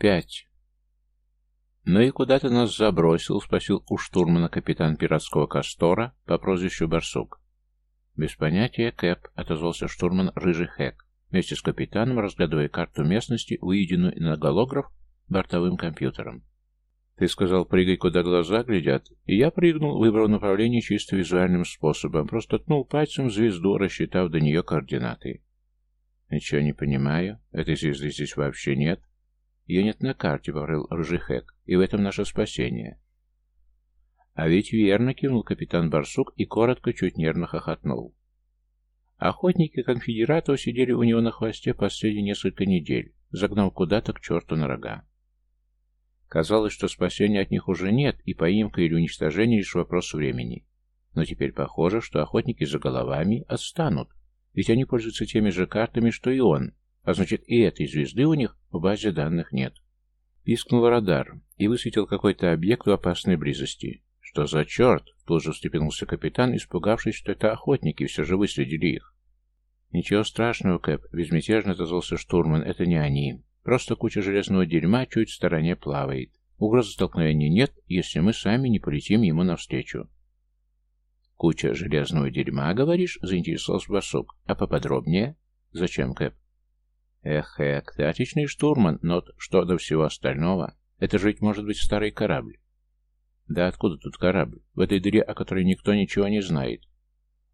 Пять. «Ну и куда ты нас забросил?» — спросил у штурмана капитан пиратского Кастора по прозвищу Барсук. «Без понятия, Кэп», — отозвался штурман Рыжий Хэк, вместе с капитаном разглядывая карту местности, выведенную на голограф бортовым компьютером. «Ты сказал, прыгай, куда глаза глядят, и я прыгнул, выбрал направление чисто визуальным способом, просто ткнул пальцем звезду, рассчитав до нее координаты». «Ничего не понимаю. Этой звезды здесь вообще нет». «Ее нет на карте», — повторил Рыжий Хэк, — «и в этом наше спасение». «А ведь верно», — кивнул капитан Барсук и коротко, чуть нервно хохотнул. Охотники конфедератов сидели у него на хвосте последние несколько недель, загнав куда-то к черту на рога. Казалось, что спасения от них уже нет, и поимка или уничтожение лишь вопрос времени. Но теперь похоже, что охотники за головами отстанут, ведь они пользуются теми же картами, что и он, а значит и этой звезды у них в базе данных нет. Пискнул радар и высветил какой-то объект в опасной близости. «Что за черт?» — тут же встрепенулся капитан, испугавшись, что это охотники, все же выследили их. «Ничего страшного, Кэп», — безмятежно отозвался штурман, — «это не они. Просто куча железного дерьма чуть в стороне плавает. Угрозы столкновения нет, если мы сами не полетим ему навстречу». «Куча железного дерьма, говоришь?» — заинтересовался Басук. «А поподробнее?» «Зачем, Кэп?» «Эх, Эк, ты отличный штурман, но что до всего остального? Это ведь может быть старый корабль. Да откуда тут корабль? В этой дыре, о которой никто ничего не знает.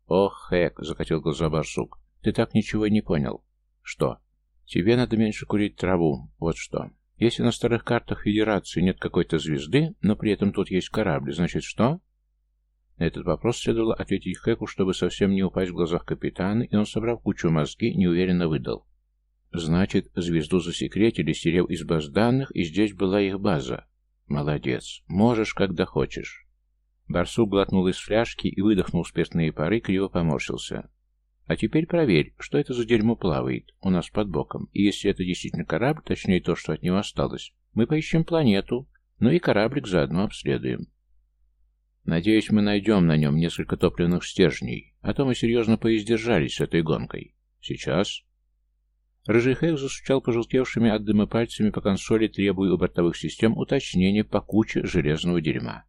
Ох, Хэк, закатил глаза барсук. Ты так ничего не понял. Что? Тебе надо меньше курить траву. Вот что. Если на старых картах Федерации нет какой-то звезды, но при этом тут есть корабль, значит что? На этот вопрос следовало ответить Хэку, чтобы совсем не упасть в глазах капитана, и он, собрав кучу мозги, неуверенно выдал. Значит, звезду засекретили, стерев из баз данных, и здесь была их база. «Молодец. Можешь, когда хочешь». Барсук глотнул из фляжки и выдохнул спиртные пары, криво поморщился. «А теперь проверь, что это за дерьмо плавает у нас под боком, и если это действительно корабль, точнее то, что от него осталось, мы поищем планету, ну и кораблик заодно обследуем. Надеюсь, мы найдем на нем несколько топливных стержней, а то мы серьезно поиздержались с этой гонкой. Сейчас Рыжий Хэк застучал пожелтевшими от дыма пальцами по консоли, требуя у бортовых систем уточнения по куче железного дерьма.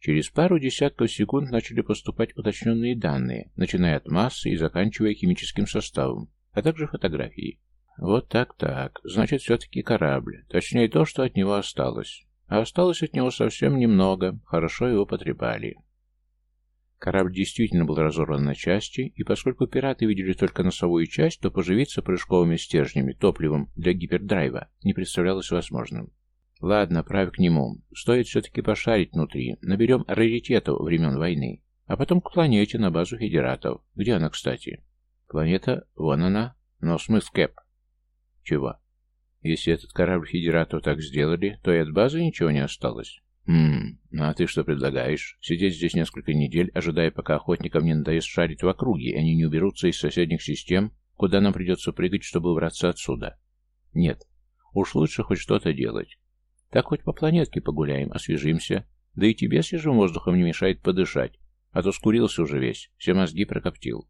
Через пару десятков секунд начали поступать уточненные данные, начиная от массы и заканчивая химическим составом, а также фотографии. Вот так-так, значит, все-таки корабль, точнее то, что от него осталось. А осталось от него совсем немного, хорошо его потрепали. Корабль действительно был разорван на части, и поскольку пираты видели только носовую часть, то поживиться прыжковыми стержнями, топливом для гипердрайва не представлялось возможным. Ладно, правь к нему. Стоит все-таки пошарить внутри. Наберем раритетов времен войны. А потом к планете на базу федератов. Где она, кстати? Планета, вон она. Но смысл Кэп. Чего? Если этот корабль федератов так сделали, то и от базы ничего не осталось. «Хм, ну а ты что предлагаешь? Сидеть здесь несколько недель, ожидая, пока охотникам не надоест шарить в округе, и они не уберутся из соседних систем, куда нам придется прыгать, чтобы убраться отсюда? Нет. Уж лучше хоть что-то делать. Так хоть по планетке погуляем, освежимся. Да и тебе свежим воздухом не мешает подышать, а то скурился уже весь, все мозги прокоптил».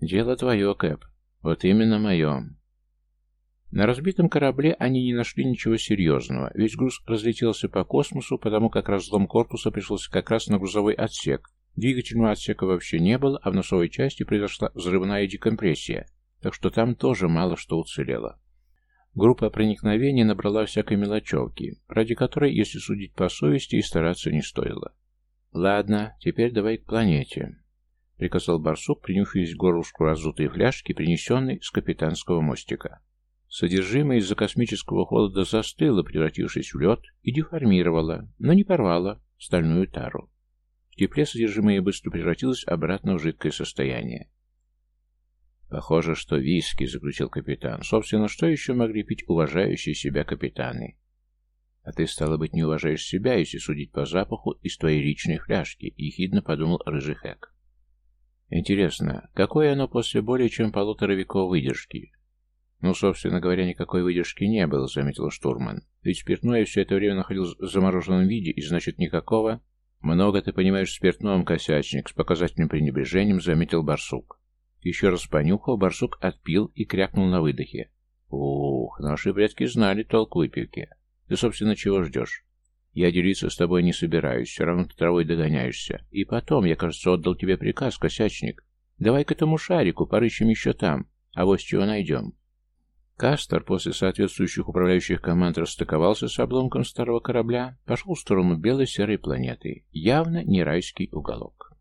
«Дело твое, Кэп. Вот именно мое. На разбитом корабле они не нашли ничего серьезного. Весь груз разлетелся по космосу, потому как разлом корпуса пришелся как раз на грузовой отсек. Двигательного отсека вообще не было, а в носовой части произошла взрывная декомпрессия, так что там тоже мало что уцелело. Группа проникновения набрала всякой мелочевки, ради которой, если судить по совести, и стараться не стоило. «Ладно, теперь давай к планете», — приказал барсук, принюхиваясь горлышку разутой фляжки, принесенной с капитанского мостика. Содержимое из-за космического холода застыло, превратившись в лед, и деформировало, но не порвало стальную тару. В тепле содержимое быстро превратилось обратно в жидкое состояние. «Похоже, что виски», — заключил капитан. «Собственно, что еще могли пить уважающие себя капитаны?» «А ты, стало быть, не уважаешь себя, если судить по запаху из твоей личной фляжки», — ехидно подумал Рыжий Хэк. «Интересно, какое оно после более чем полутора веков выдержки? «Ну, собственно говоря, никакой выдержки не было», — заметил штурман. «Ведь спиртное все это время находилось в замороженном виде, и значит никакого...» «Много ты понимаешь в спиртном, косячник», — с показательным пренебрежением заметил барсук. Еще раз понюхал, барсук отпил и крякнул на выдохе. «Ух, наши предки знали толк выпивки. Ты, собственно, чего ждешь?» «Я делиться с тобой не собираюсь, все равно ты травой догоняешься. И потом, я, кажется, отдал тебе приказ, косячник. Давай к этому шарику, порыщем еще там, а вот чего найдем». Кастер после соответствующих управляющих команд расстыковался с обломком старого корабля, пошел в сторону белой серой планеты, явно не райский уголок.